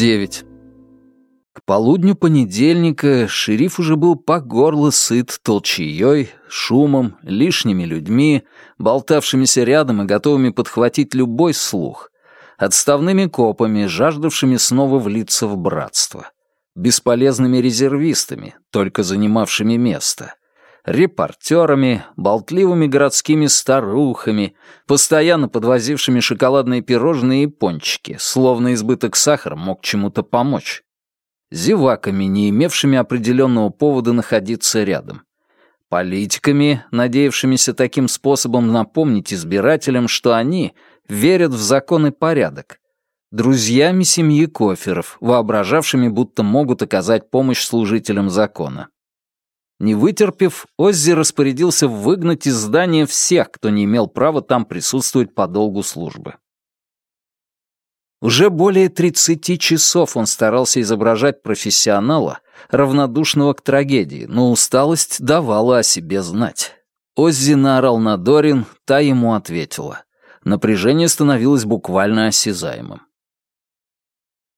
9. К полудню понедельника шериф уже был по горло сыт толчеей, шумом, лишними людьми, болтавшимися рядом и готовыми подхватить любой слух, отставными копами, жаждавшими снова влиться в братство, бесполезными резервистами, только занимавшими место, репортерами, болтливыми городскими старухами, постоянно подвозившими шоколадные пирожные и пончики, словно избыток сахара мог чему-то помочь, зеваками, не имевшими определенного повода находиться рядом, политиками, надеявшимися таким способом напомнить избирателям, что они верят в закон и порядок, друзьями семьи Коферов, воображавшими, будто могут оказать помощь служителям закона. Не вытерпев, Оззи распорядился выгнать из здания всех, кто не имел права там присутствовать по долгу службы. Уже более 30 часов он старался изображать профессионала, равнодушного к трагедии, но усталость давала о себе знать. Оззи наорал на Дорин, та ему ответила. Напряжение становилось буквально осязаемым.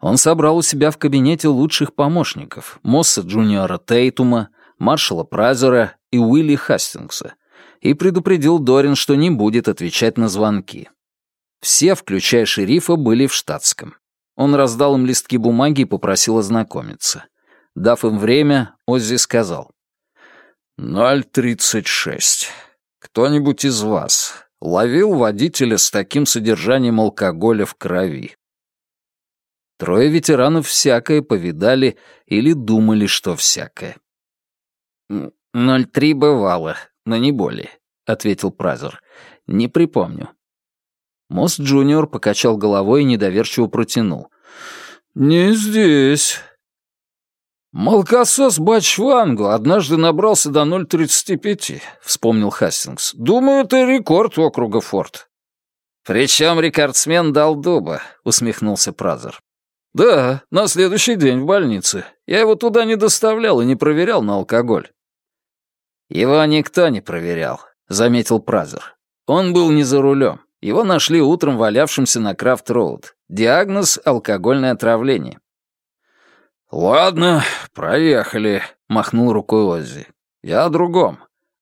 Он собрал у себя в кабинете лучших помощников — Мосса Джуниора Тейтума, маршала Празера и Уилли Хастингса, и предупредил Дорин, что не будет отвечать на звонки. Все, включая шерифа, были в штатском. Он раздал им листки бумаги и попросил ознакомиться. Дав им время, Оззи сказал. «Ноль тридцать шесть. Кто-нибудь из вас ловил водителя с таким содержанием алкоголя в крови?» Трое ветеранов всякое повидали или думали, что всякое. «Ноль три бывало, но не более», — ответил Празер. «Не припомню». Мост Джуниор покачал головой и недоверчиво протянул. «Не здесь». «Молокосос Бачвангу однажды набрался до 0,35», — вспомнил Хастингс. «Думаю, это рекорд округа Форт». «Причем рекордсмен дал дуба», — усмехнулся Празер. «Да, на следующий день в больнице. Я его туда не доставлял и не проверял на алкоголь». «Его никто не проверял», — заметил Празер. «Он был не за рулем. Его нашли утром валявшимся на Крафт-Роуд. Диагноз — алкогольное отравление. «Ладно, проехали», — махнул рукой Оззи. «Я о другом.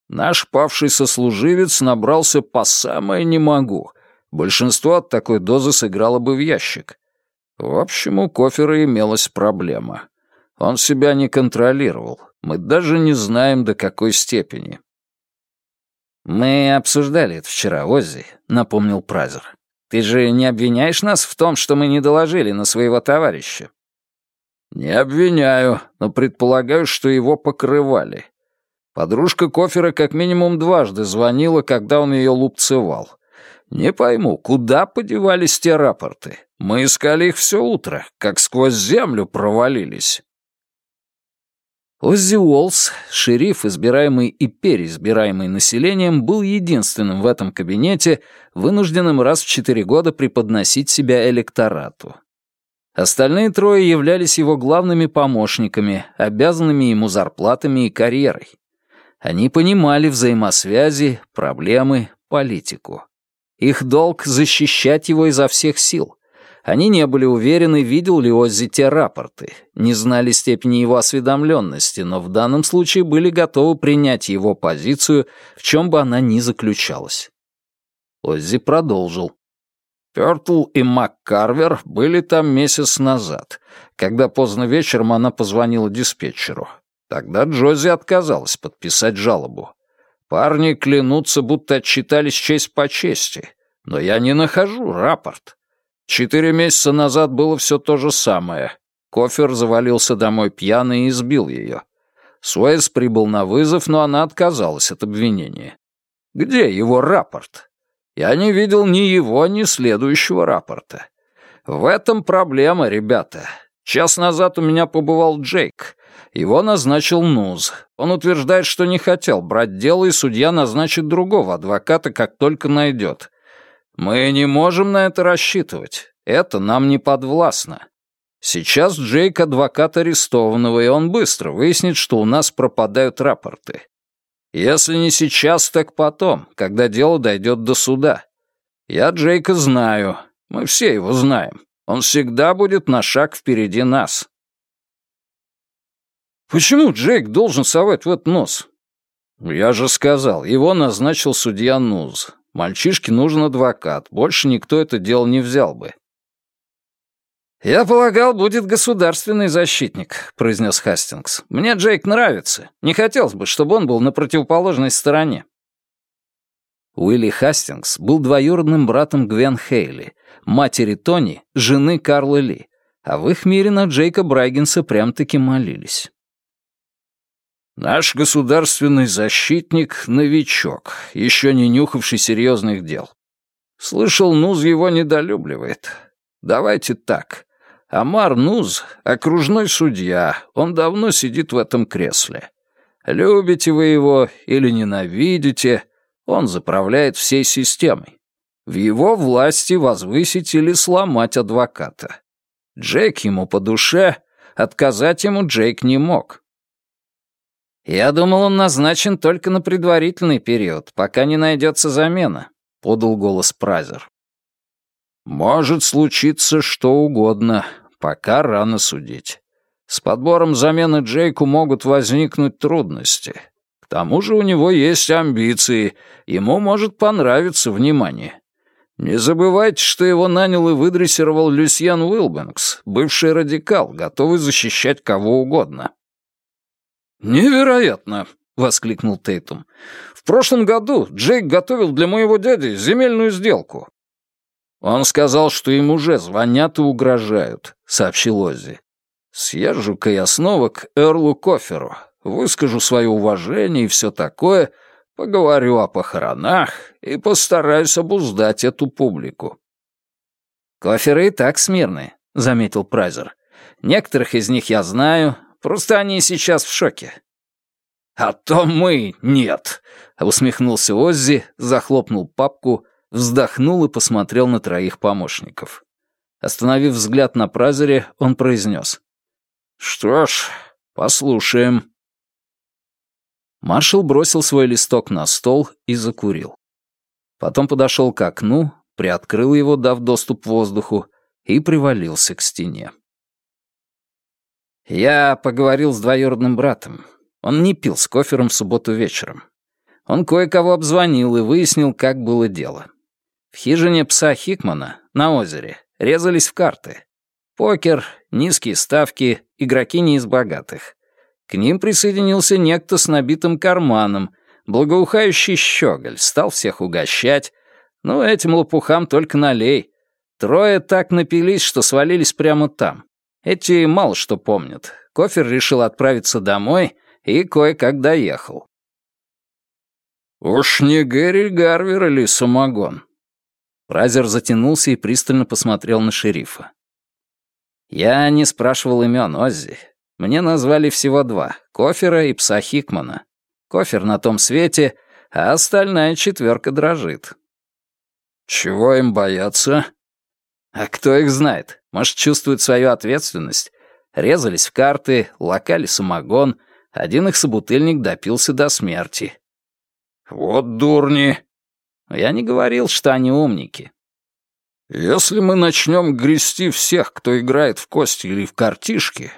Наш павший сослуживец набрался по самое не могу. Большинство от такой дозы сыграло бы в ящик. В общем, у Кофера имелась проблема. Он себя не контролировал. Мы даже не знаем, до какой степени. «Мы обсуждали это вчера, Оззи», — напомнил Празер. «Ты же не обвиняешь нас в том, что мы не доложили на своего товарища?» «Не обвиняю, но предполагаю, что его покрывали. Подружка Кофера как минимум дважды звонила, когда он ее лупцевал. Не пойму, куда подевались те рапорты? Мы искали их все утро, как сквозь землю провалились». Оззи Уолс, шериф, избираемый и переизбираемый населением, был единственным в этом кабинете, вынужденным раз в четыре года преподносить себя электорату. Остальные трое являлись его главными помощниками, обязанными ему зарплатами и карьерой. Они понимали взаимосвязи, проблемы, политику. Их долг — защищать его изо всех сил. Они не были уверены, видел ли Оззи те рапорты, не знали степени его осведомленности, но в данном случае были готовы принять его позицию, в чем бы она ни заключалась. Оззи продолжил. Пёртл и МакКарвер были там месяц назад, когда поздно вечером она позвонила диспетчеру. Тогда Джози отказалась подписать жалобу. Парни клянутся, будто отчитались честь по чести, но я не нахожу рапорт. Четыре месяца назад было все то же самое. Кофер завалился домой пьяный и избил ее. Суэйс прибыл на вызов, но она отказалась от обвинения. Где его рапорт? Я не видел ни его, ни следующего рапорта. В этом проблема, ребята. Час назад у меня побывал Джейк. Его назначил НУЗ. Он утверждает, что не хотел брать дело, и судья назначит другого адвоката, как только найдет. Мы не можем на это рассчитывать. Это нам не подвластно. Сейчас Джейк адвокат арестованного, и он быстро выяснит, что у нас пропадают рапорты. Если не сейчас, так потом, когда дело дойдет до суда. Я Джейка знаю. Мы все его знаем. Он всегда будет на шаг впереди нас. Почему Джейк должен совать в этот нос? Я же сказал, его назначил судья Нуз. Мальчишке нужен адвокат, больше никто это дело не взял бы. «Я полагал, будет государственный защитник», — произнес Хастингс. «Мне Джейк нравится. Не хотелось бы, чтобы он был на противоположной стороне». Уилли Хастингс был двоюродным братом Гвен Хейли, матери Тони, жены Карла Ли, а в их мире на Джейка Брайгенса прям-таки молились. «Наш государственный защитник — новичок, еще не нюхавший серьезных дел. Слышал, Нуз его недолюбливает. Давайте так. Амар Нуз — окружной судья, он давно сидит в этом кресле. Любите вы его или ненавидите, он заправляет всей системой. В его власти возвысить или сломать адвоката. Джейк ему по душе, отказать ему Джейк не мог. «Я думал, он назначен только на предварительный период, пока не найдется замена», — подал голос Празер. «Может случиться что угодно, пока рано судить. С подбором замены Джейку могут возникнуть трудности. К тому же у него есть амбиции, ему может понравиться внимание. Не забывайте, что его нанял и выдрессировал Люсьен Уилбенкс, бывший радикал, готовый защищать кого угодно». «Невероятно!» — воскликнул Тейтум. «В прошлом году Джейк готовил для моего дяди земельную сделку. «Он сказал, что им уже звонят и угрожают», — сообщил Оззи. «Съезжу-ка я снова к Эрлу Коферу, выскажу свое уважение и все такое, поговорю о похоронах и постараюсь обуздать эту публику». «Коферы и так смирные», — заметил Прайзер. «Некоторых из них я знаю, просто они сейчас в шоке». «А то мы нет», — усмехнулся Оззи, захлопнул папку вздохнул и посмотрел на троих помощников. Остановив взгляд на Празере, он произнес. «Что ж, послушаем». Маршал бросил свой листок на стол и закурил. Потом подошел к окну, приоткрыл его, дав доступ воздуху, и привалился к стене. Я поговорил с двоюродным братом. Он не пил с кофером в субботу вечером. Он кое-кого обзвонил и выяснил, как было дело. В хижине пса Хикмана на озере резались в карты. Покер, низкие ставки, игроки не из богатых. К ним присоединился некто с набитым карманом, благоухающий щеголь, стал всех угощать. Ну, этим лопухам только налей. Трое так напились, что свалились прямо там. Эти мало что помнят. Кофер решил отправиться домой и кое-как доехал. «Уж не Гэри Гарвер или самогон?» Празер затянулся и пристально посмотрел на шерифа. «Я не спрашивал имен Оззи. Мне назвали всего два — Кофера и пса Хикмана. Кофер на том свете, а остальная четверка дрожит». «Чего им бояться?» «А кто их знает? Может, чувствуют свою ответственность? Резались в карты, локали самогон, один их собутыльник допился до смерти». «Вот дурни!» Я не говорил, что они умники. Если мы начнем грести всех, кто играет в кости или в картишки,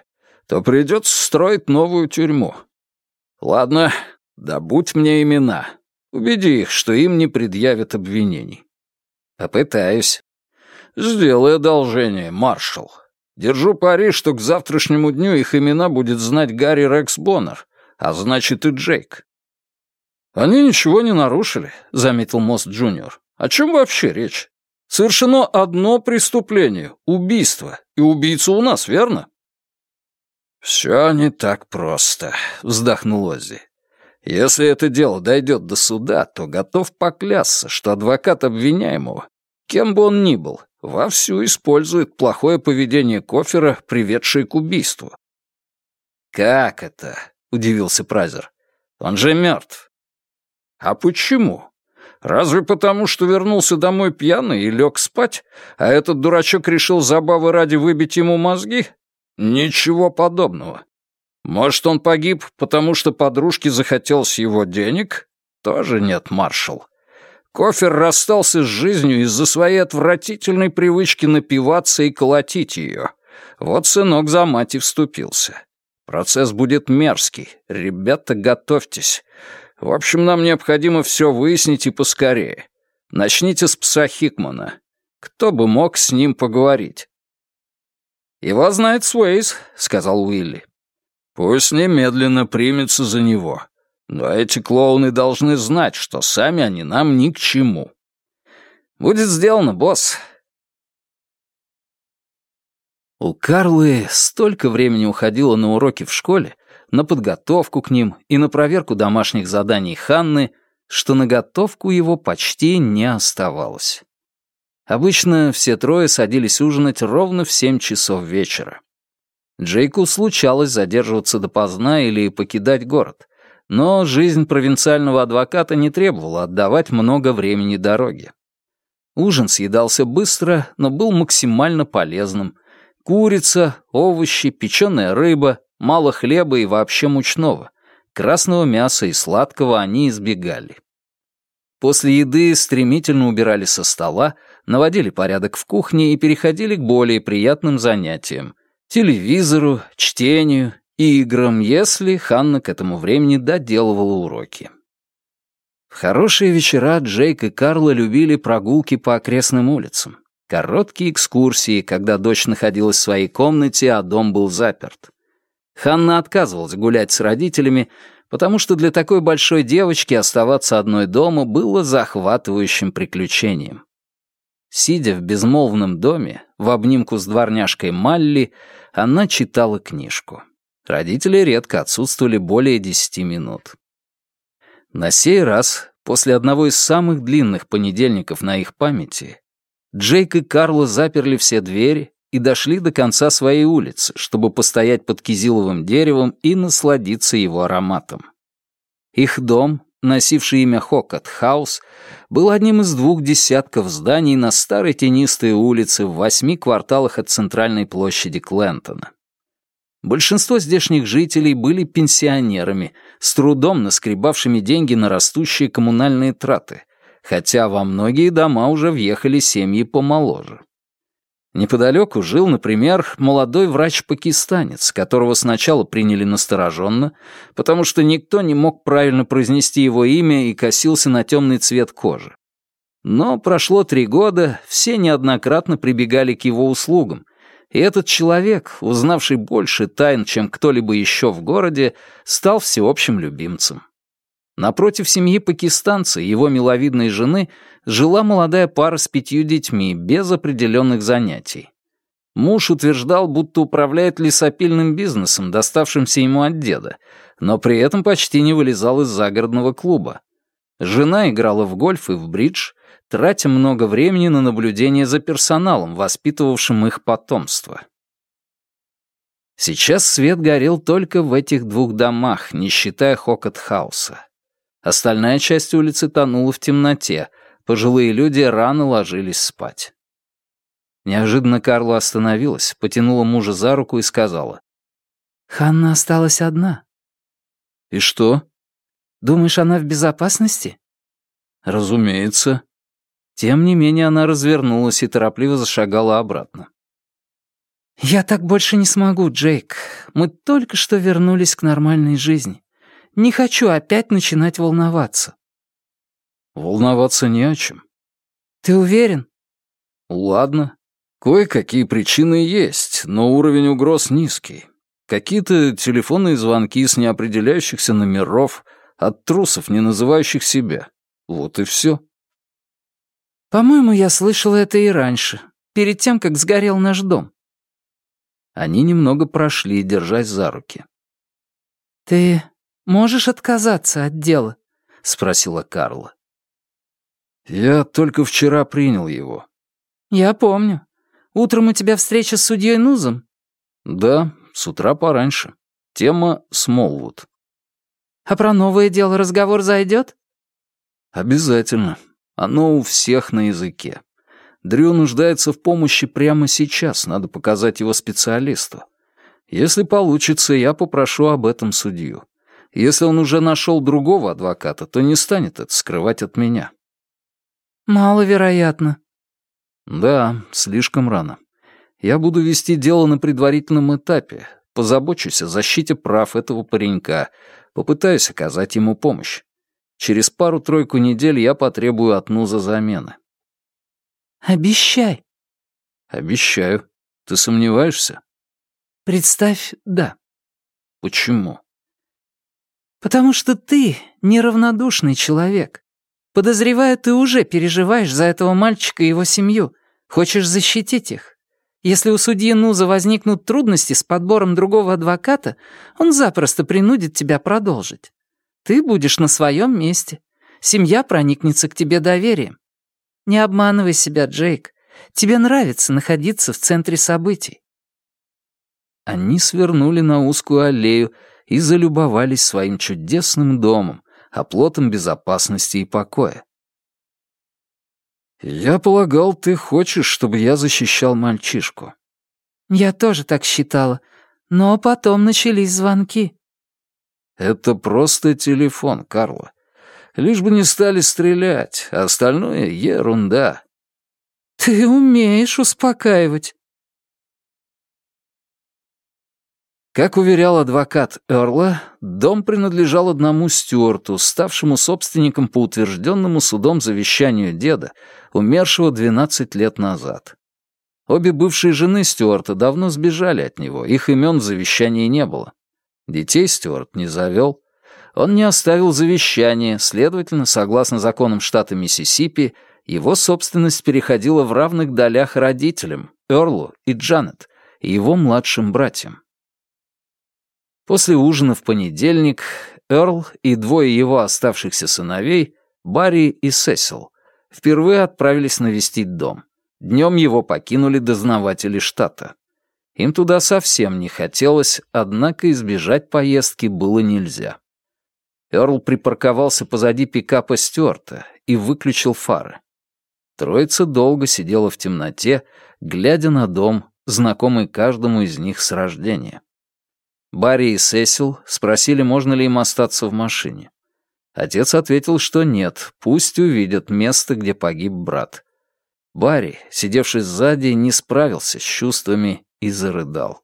то придется строить новую тюрьму. Ладно, добудь мне имена. Убеди их, что им не предъявят обвинений. Попытаюсь. Сделай одолжение, маршал. Держу пари, что к завтрашнему дню их имена будет знать Гарри Рекс Боннер, а значит и Джейк. «Они ничего не нарушили», — заметил Мост Джуниор. «О чем вообще речь? Совершено одно преступление — убийство, и убийца у нас, верно?» «Все не так просто», — вздохнул Оззи. «Если это дело дойдет до суда, то готов поклясться, что адвокат обвиняемого, кем бы он ни был, вовсю использует плохое поведение Кофера, приведшее к убийству». «Как это?» — удивился Празер. «Он же мертв. А почему? Разве потому, что вернулся домой пьяный и лег спать, а этот дурачок решил забавы ради выбить ему мозги? Ничего подобного. Может, он погиб, потому что подружке захотелось его денег? Тоже нет, маршал. Кофер расстался с жизнью из-за своей отвратительной привычки напиваться и колотить ее. Вот сынок за мать и вступился. Процесс будет мерзкий. Ребята, готовьтесь. В общем, нам необходимо все выяснить и поскорее. Начните с пса Хикмана. Кто бы мог с ним поговорить?» «Его знает Суэйс», — сказал Уилли. «Пусть немедленно примется за него. Но эти клоуны должны знать, что сами они нам ни к чему». «Будет сделано, босс», у Карлы столько времени уходило на уроки в школе, на подготовку к ним и на проверку домашних заданий Ханны, что на готовку его почти не оставалось. Обычно все трое садились ужинать ровно в семь часов вечера. Джейку случалось задерживаться допоздна или покидать город, но жизнь провинциального адвоката не требовала отдавать много времени дороге. Ужин съедался быстро, но был максимально полезным, Курица, овощи, печеная рыба, мало хлеба и вообще мучного. Красного мяса и сладкого они избегали. После еды стремительно убирали со стола, наводили порядок в кухне и переходили к более приятным занятиям — телевизору, чтению, играм, если Ханна к этому времени доделывала уроки. В хорошие вечера Джейк и Карла любили прогулки по окрестным улицам. Короткие экскурсии, когда дочь находилась в своей комнате, а дом был заперт. Ханна отказывалась гулять с родителями, потому что для такой большой девочки оставаться одной дома было захватывающим приключением. Сидя в безмолвном доме, в обнимку с дворняжкой Малли, она читала книжку. Родители редко отсутствовали более десяти минут. На сей раз, после одного из самых длинных понедельников на их памяти, Джейк и Карло заперли все двери и дошли до конца своей улицы, чтобы постоять под кизиловым деревом и насладиться его ароматом. Их дом, носивший имя Хокот Хаус, был одним из двух десятков зданий на старой тенистой улице в восьми кварталах от центральной площади Клентона. Большинство здешних жителей были пенсионерами, с трудом наскребавшими деньги на растущие коммунальные траты, хотя во многие дома уже въехали семьи помоложе. Неподалеку жил, например, молодой врач-пакистанец, которого сначала приняли настороженно, потому что никто не мог правильно произнести его имя и косился на темный цвет кожи. Но прошло три года, все неоднократно прибегали к его услугам, и этот человек, узнавший больше тайн, чем кто-либо еще в городе, стал всеобщим любимцем. Напротив семьи пакистанца и его миловидной жены жила молодая пара с пятью детьми, без определенных занятий. Муж утверждал, будто управляет лесопильным бизнесом, доставшимся ему от деда, но при этом почти не вылезал из загородного клуба. Жена играла в гольф и в бридж, тратя много времени на наблюдение за персоналом, воспитывавшим их потомство. Сейчас свет горел только в этих двух домах, не считая Хокот-хауса. Остальная часть улицы тонула в темноте, пожилые люди рано ложились спать. Неожиданно Карла остановилась, потянула мужа за руку и сказала. «Ханна осталась одна». «И что?» «Думаешь, она в безопасности?» «Разумеется». Тем не менее она развернулась и торопливо зашагала обратно. «Я так больше не смогу, Джейк. Мы только что вернулись к нормальной жизни. Не хочу опять начинать волноваться». «Волноваться не о чем». «Ты уверен?» «Ладно. Кое-какие причины есть, но уровень угроз низкий. Какие-то телефонные звонки с неопределяющихся номеров от трусов, не называющих себя. Вот и все». «По-моему, я слышала это и раньше, перед тем, как сгорел наш дом». Они немного прошли, держась за руки. «Ты можешь отказаться от дела?» — спросила Карла. «Я только вчера принял его». «Я помню. Утром у тебя встреча с судьей Нузом?» «Да, с утра пораньше. Тема Смолвуд». «А про новое дело разговор зайдет?» «Обязательно. Оно у всех на языке. Дрю нуждается в помощи прямо сейчас, надо показать его специалисту. Если получится, я попрошу об этом судью. Если он уже нашел другого адвоката, то не станет это скрывать от меня. Маловероятно. Да, слишком рано. Я буду вести дело на предварительном этапе. Позабочусь о защите прав этого паренька. Попытаюсь оказать ему помощь. Через пару-тройку недель я потребую от Нуза замены. Обещай. Обещаю. Ты сомневаешься? Представь, да. Почему? Потому что ты неравнодушный человек. Подозреваю, ты уже переживаешь за этого мальчика и его семью. Хочешь защитить их. Если у судьи Нуза возникнут трудности с подбором другого адвоката, он запросто принудит тебя продолжить. Ты будешь на своем месте. Семья проникнется к тебе доверием. Не обманывай себя, Джейк. Тебе нравится находиться в центре событий. Они свернули на узкую аллею и залюбовались своим чудесным домом, оплотом безопасности и покоя. «Я полагал, ты хочешь, чтобы я защищал мальчишку». «Я тоже так считала, но потом начались звонки». «Это просто телефон, Карла. Лишь бы не стали стрелять, а остальное — ерунда». «Ты умеешь успокаивать». Как уверял адвокат Эрла, дом принадлежал одному Стюарту, ставшему собственником по утвержденному судом завещанию деда, умершего 12 лет назад. Обе бывшие жены Стюарта давно сбежали от него, их имен в завещании не было. Детей Стюарт не завел. Он не оставил завещание, следовательно, согласно законам штата Миссисипи, его собственность переходила в равных долях родителям, Эрлу и Джанет, и его младшим братьям. После ужина в понедельник Эрл и двое его оставшихся сыновей, Барри и Сесил, впервые отправились навестить дом. Днем его покинули дознаватели штата. Им туда совсем не хотелось, однако избежать поездки было нельзя. Эрл припарковался позади пикапа Стюарта и выключил фары. Троица долго сидела в темноте, глядя на дом, знакомый каждому из них с рождения. Барри и Сесил спросили, можно ли им остаться в машине. Отец ответил, что нет, пусть увидят место, где погиб брат. Барри, сидевший сзади, не справился с чувствами и зарыдал.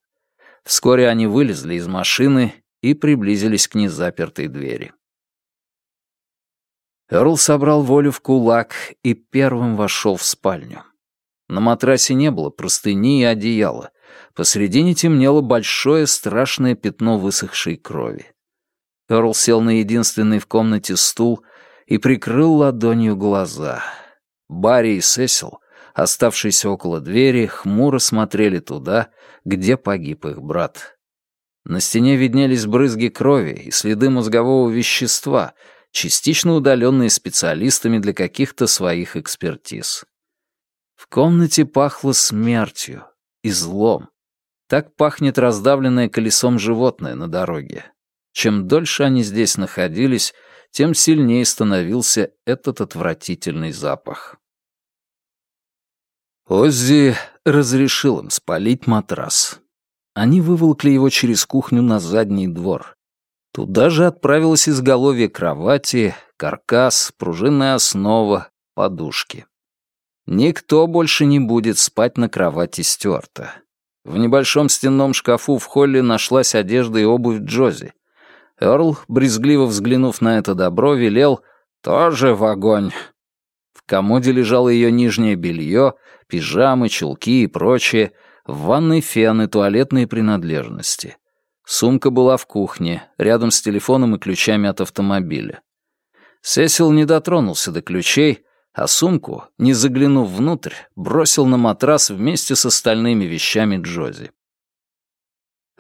Вскоре они вылезли из машины и приблизились к незапертой двери. Эрл собрал волю в кулак и первым вошел в спальню. На матрасе не было простыни и одеяла, Посредине темнело большое страшное пятно высохшей крови. Эрл сел на единственный в комнате стул и прикрыл ладонью глаза. Барри и Сесил, оставшиеся около двери, хмуро смотрели туда, где погиб их брат. На стене виднелись брызги крови и следы мозгового вещества, частично удаленные специалистами для каких-то своих экспертиз. В комнате пахло смертью и злом. Так пахнет раздавленное колесом животное на дороге. Чем дольше они здесь находились, тем сильнее становился этот отвратительный запах. Оззи разрешил им спалить матрас. Они выволокли его через кухню на задний двор. Туда же отправилось изголовье кровати, каркас, пружинная основа, подушки. Никто больше не будет спать на кровати Стюарта. В небольшом стенном шкафу в холле нашлась одежда и обувь Джози. Эрл, брезгливо взглянув на это добро, велел «тоже в огонь». Комоде лежало ее нижнее белье, пижамы, чулки и прочее, в ванной фен туалетные принадлежности. Сумка была в кухне, рядом с телефоном и ключами от автомобиля. Сесил не дотронулся до ключей, а сумку, не заглянув внутрь, бросил на матрас вместе с остальными вещами Джози.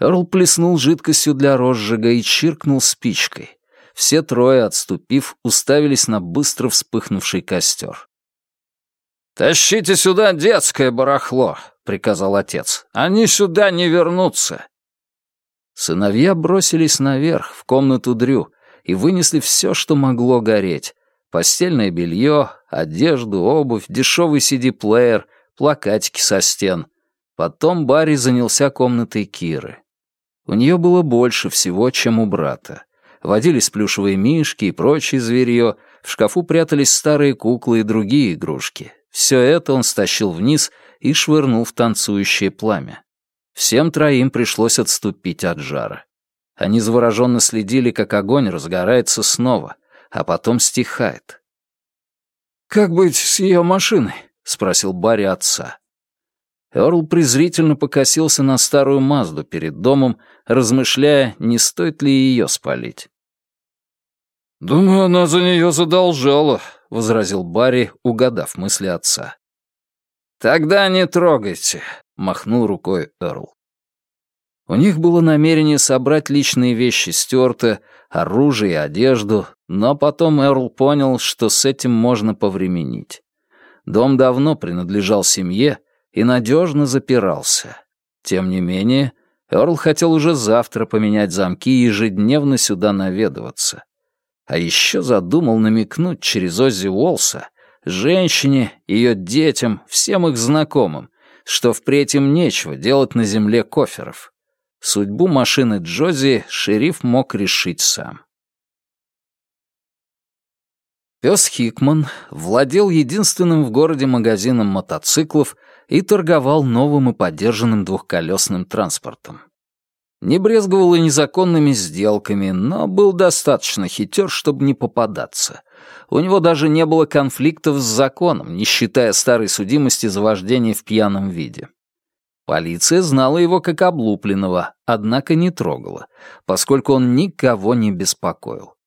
Эрл плеснул жидкостью для розжига и чиркнул спичкой. Все трое, отступив, уставились на быстро вспыхнувший костер. «Тащите сюда детское барахло», — приказал отец. «Они сюда не вернутся». Сыновья бросились наверх, в комнату Дрю, и вынесли все, что могло гореть, Постельное белье, одежду, обувь, дешевый CD-плеер, плакатики со стен. Потом Барри занялся комнатой Киры. У нее было больше всего, чем у брата. Водились плюшевые мишки и прочее зверье, В шкафу прятались старые куклы и другие игрушки. Все это он стащил вниз и швырнул в танцующее пламя. Всем троим пришлось отступить от жара. Они завороженно следили, как огонь разгорается снова, а потом стихает. «Как быть с ее машиной?» — спросил Барри отца. Эрл презрительно покосился на старую Мазду перед домом, размышляя, не стоит ли ее спалить. «Думаю, она за нее задолжала», — возразил Барри, угадав мысли отца. «Тогда не трогайте», — махнул рукой Эрл. У них было намерение собрать личные вещи Стюарта, оружие и одежду, но потом Эрл понял, что с этим можно повременить. Дом давно принадлежал семье и надежно запирался. Тем не менее, Эрл хотел уже завтра поменять замки и ежедневно сюда наведываться. А еще задумал намекнуть через Оззи Уолса женщине, ее детям, всем их знакомым, что впредь им нечего делать на земле коферов. Судьбу машины Джози шериф мог решить сам. Пес Хикман владел единственным в городе магазином мотоциклов и торговал новым и поддержанным двухколесным транспортом. Не брезговал и незаконными сделками, но был достаточно хитер, чтобы не попадаться. У него даже не было конфликтов с законом, не считая старой судимости за вождение в пьяном виде. Полиция знала его как облупленного, однако не трогала, поскольку он никого не беспокоил.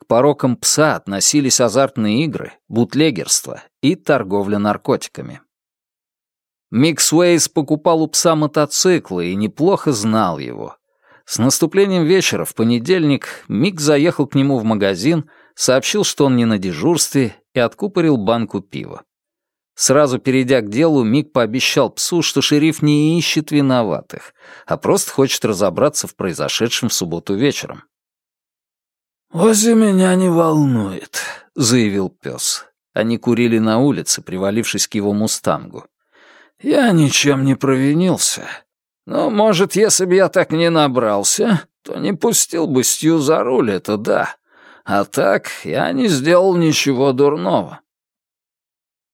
К порокам пса относились азартные игры, бутлегерство и торговля наркотиками. Микс Уэйс покупал у пса мотоциклы и неплохо знал его. С наступлением вечера в понедельник Мик заехал к нему в магазин, сообщил, что он не на дежурстве, и откупорил банку пива. Сразу перейдя к делу, Мик пообещал псу, что шериф не ищет виноватых, а просто хочет разобраться в произошедшем в субботу вечером. «Оззи меня не волнует», — заявил пес. Они курили на улице, привалившись к его мустангу. «Я ничем не провинился. Ну, может, если бы я так не набрался, то не пустил бы Стью за руль, это да. А так я не сделал ничего дурного».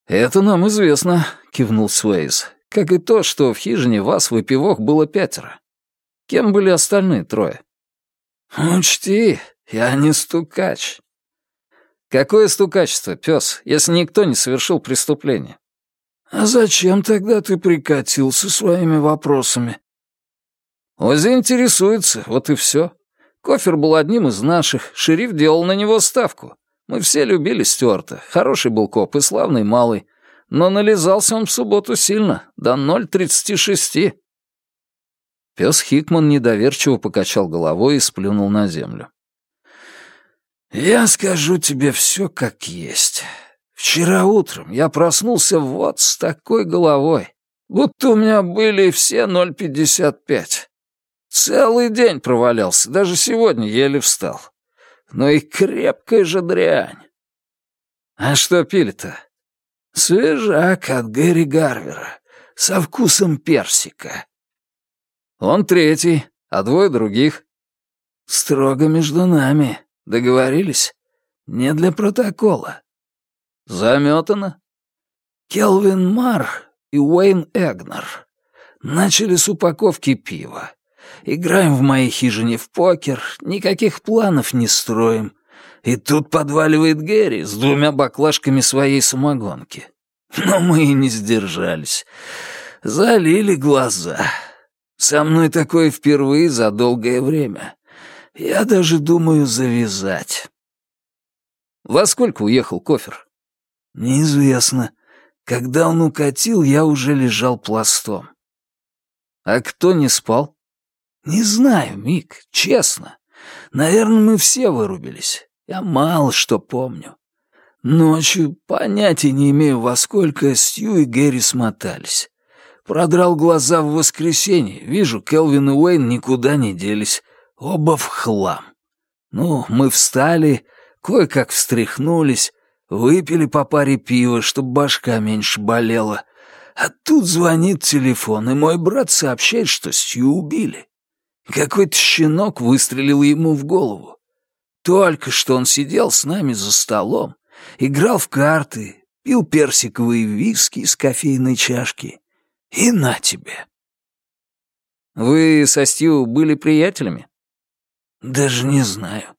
«Это нам известно», — кивнул Суэйз. «Как и то, что в хижине вас, выпивок, было пятеро. Кем были остальные трое?» «Учти, я не стукач». «Какое стукачество, пес, если никто не совершил преступление?» «А зачем тогда ты прикатился своими вопросами?» Ози интересуется, вот и все. Кофер был одним из наших, шериф делал на него ставку. Мы все любили Стюарта, хороший был коп и славный малый. Но нализался он в субботу сильно, до 0,36. Пес Хикман недоверчиво покачал головой и сплюнул на землю. «Я скажу тебе все как есть. Вчера утром я проснулся вот с такой головой, будто у меня были все 0,55. Целый день провалялся, даже сегодня еле встал. Но и крепкая же дрянь. А что пили-то? Свежак от Гэри Гарвера, со вкусом персика. Он третий, а двое других. Строго между нами. Договорились? Не для протокола. Заметано. Келвин Мар и Уэйн Эгнер начали с упаковки пива. Играем в моей хижине в покер, никаких планов не строим. И тут подваливает Гэри с двумя баклажками своей самогонки. Но мы и не сдержались. Залили глаза. Со мной такое впервые за долгое время. Я даже думаю завязать. Во сколько уехал кофер? Неизвестно. Когда он укатил, я уже лежал пластом. А кто не спал? «Не знаю, Мик, честно. Наверное, мы все вырубились. Я мало что помню. Ночью понятия не имею, во сколько Стью и Гэри смотались. Продрал глаза в воскресенье. Вижу, Келвин и Уэйн никуда не делись. Оба в хлам. Ну, мы встали, кое-как встряхнулись, выпили по паре пива, чтобы башка меньше болела. А тут звонит телефон, и мой брат сообщает, что Стью убили. Какой-то щенок выстрелил ему в голову. Только что он сидел с нами за столом, играл в карты, пил персиковые виски из кофейной чашки. И на тебе. Вы со Стью были приятелями? Даже не знаю.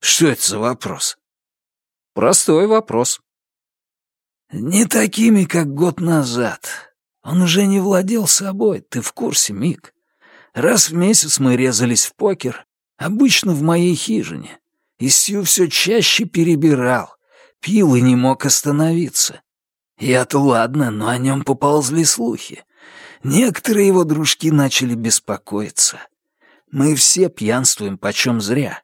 Что это за вопрос? Простой вопрос. Не такими, как год назад. Он уже не владел собой, ты в курсе, Мик. Раз в месяц мы резались в покер, обычно в моей хижине. И Сью все чаще перебирал, пил и не мог остановиться. Я-то ладно, но о нем поползли слухи. Некоторые его дружки начали беспокоиться. Мы все пьянствуем почем зря.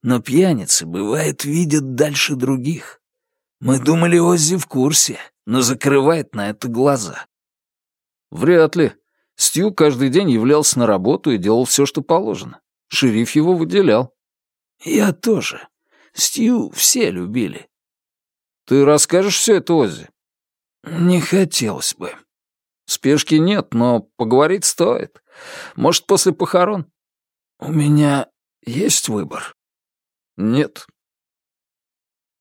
Но пьяницы, бывает, видят дальше других. Мы думали, Оззи в курсе, но закрывает на это глаза. Вряд ли. Стью каждый день являлся на работу и делал все, что положено. Шериф его выделял. Я тоже. Стью все любили. Ты расскажешь все это Оззи? Не хотелось бы. Спешки нет, но поговорить стоит. Может, после похорон? У меня есть выбор? Нет.